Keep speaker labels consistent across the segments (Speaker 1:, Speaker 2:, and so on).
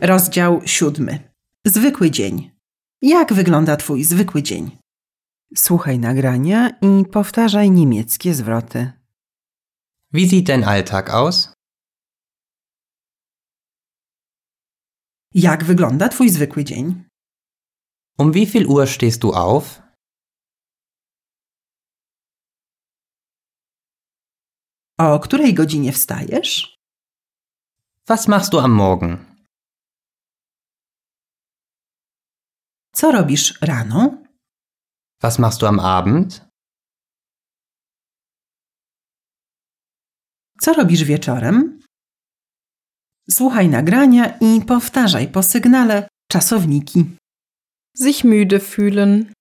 Speaker 1: Rozdział siódmy. Zwykły dzień. Jak wygląda Twój zwykły dzień? Słuchaj nagrania i powtarzaj niemieckie zwroty.
Speaker 2: Wie sieht dein Alltag aus?
Speaker 1: Jak wygląda Twój zwykły dzień?
Speaker 2: Um wie viel Uhr stehst du auf?
Speaker 1: O której godzinie wstajesz?
Speaker 2: Was machst du am Morgen?
Speaker 1: Co robisz rano?
Speaker 2: Was machst du am Abend?
Speaker 1: Co robisz wieczorem? Słuchaj nagrania i powtarzaj po sygnale czasowniki.
Speaker 3: Sich müde fühlen.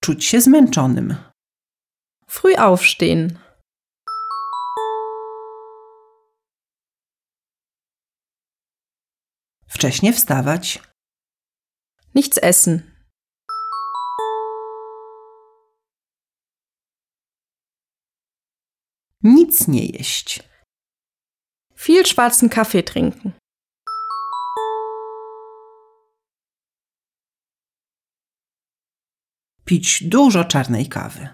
Speaker 1: Czuć się zmęczonym.
Speaker 3: Früh aufstehen.
Speaker 1: Wcześnie wstawać.
Speaker 3: Nichts essen.
Speaker 1: Nic nie jeść.
Speaker 3: Viel schwarzen Kaffee trinken.
Speaker 1: Pić dużo czarnej kawy.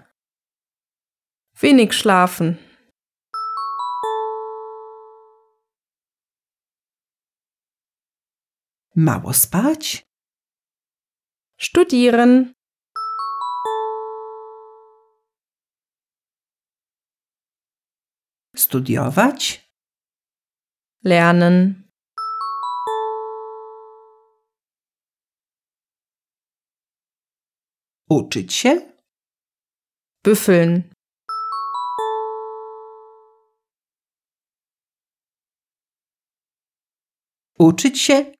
Speaker 3: Wenig schlafen.
Speaker 1: Mało spać.
Speaker 3: Studieren.
Speaker 1: Studiować.
Speaker 3: Lernen.
Speaker 1: Uczyć się.
Speaker 3: Büffeln.
Speaker 1: Uczyć się.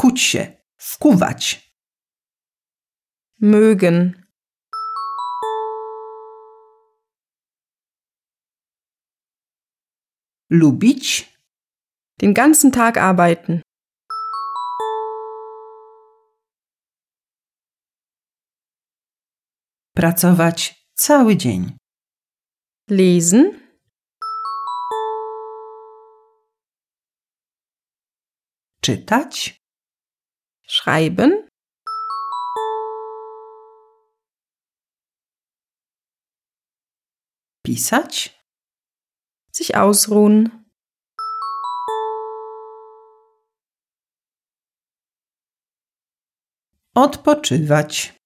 Speaker 1: Kuć się. Wkuwać.
Speaker 3: Mögen.
Speaker 1: Lubić.
Speaker 3: Den ganzen Tag arbeiten.
Speaker 1: Pracować cały dzień.
Speaker 3: Lesen.
Speaker 1: Czytać.
Speaker 3: Schreiben.
Speaker 1: Pisać.
Speaker 3: Sich ausruhen.
Speaker 1: Odpoczywać.